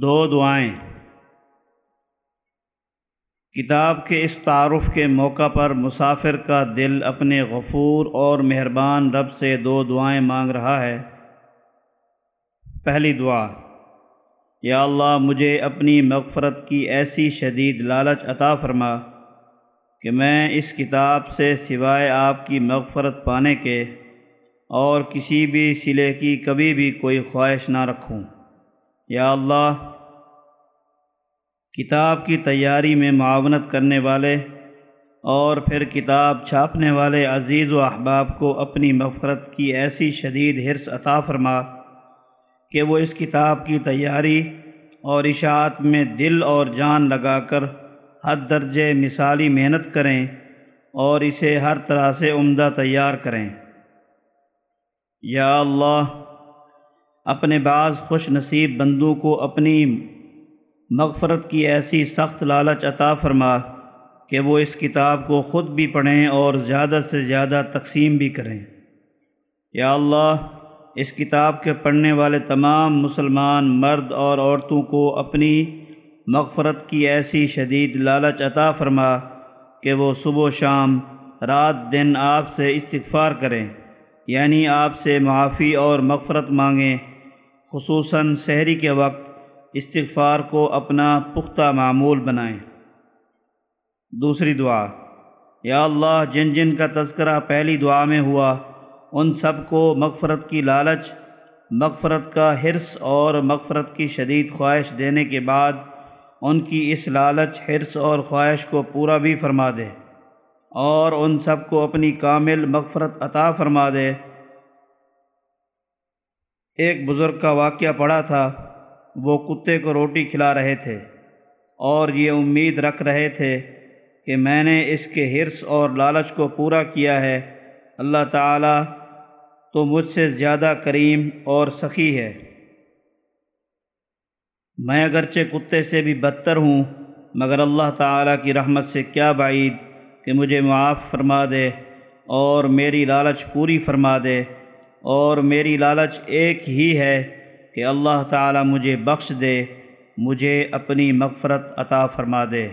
دو دعائیں۔ کتاب کے اس تعارف کے موقع پر مسافر کا دل اپنے غفور اور مہربان رب سے دو دعائیں مانگ رہا ہے۔ پہلی دعا، یا اللہ مجھے اپنی مغفرت کی ایسی شدید لالچ عطا فرما کہ میں اس کتاب سے سوائے آپ کی مغفرت پانے کے اور کسی بھی سلے کی کبھی بھی کوئی خواہش نہ رکھوں۔ یا اللہ، کتاب کی تیاری میں معاونت کرنے والے اور پھر کتاب چھاپنے والے عزیز و احباب کو اپنی مغفرت کی ایسی شدید حرص عطا فرما کہ وہ اس کتاب کی تیاری اور اشاعت میں دل اور جان لگا کر حد درجے مثالی محنت کریں اور اسے ہر طرح سے عمدہ تیار کریں۔ یا اللہ اپنے بعض خوش نصیب بندوں کو اپنی مغفرت کی ایسی سخت لالچ عطا فرما کہ وہ اس کتاب کو خود بھی پڑھیں اور زیادہ سے زیادہ تقسیم بھی کریں۔ یا اللہ، اس کتاب کے پڑھنے والے تمام مسلمان مرد اور عورتوں کو اپنی مغفرت کی ایسی شدید لالچ عطا فرما کہ وہ صبح و شام، رات دن آپ سے استغفار کریں یعنی آپ سے معافی اور مغفرت مانگیں۔ خصوصاً شہری کے وقت استغفار کو اپنا پختہ معمول بنائیں۔ دوسری دعا، یا اللہ، جن جن کا تذکرہ پہلی دعا میں ہوا، ان سب کو مغفرت کی لالچ، مغفرت کا حرص اور مغفرت کی شدید خواہش دینے کے بعد ان کی اس لالچ، حرص اور خواہش کو پورا بھی فرما دے اور ان سب کو اپنی کامل مغفرت عطا فرما دے۔ ایک بزرگ کا واقعہ پڑا تھا، وہ کتے کو روٹی کھلا رہے تھے اور یہ امید رکھ رہے تھے کہ میں نے اس کے حرص اور لالچ کو پورا کیا ہے۔ اللہ تعالیٰ تو مجھ سے زیادہ کریم اور سخی ہے۔ میں اگرچہ کتے سے بھی بدتر ہوں، مگر اللہ تعالیٰ کی رحمت سے کیا بعید کہ مجھے معاف فرما دے اور میری لالچ پوری فرما دے۔ اور میری لالچ ایک ہی ہے کہ اللہ تعالیٰ مجھے بخش دے، مجھے اپنی مغفرت عطا فرما دے۔